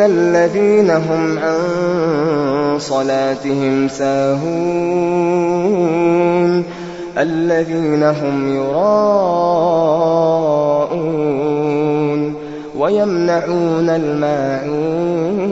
الَّذِينَ هُمْ عَن صَلَاتِهِمْ سَاهُونَ الَّذِينَ هُمْ يُرَاءُونَ وَيَمْنَعُونَ الْمَاعُونَ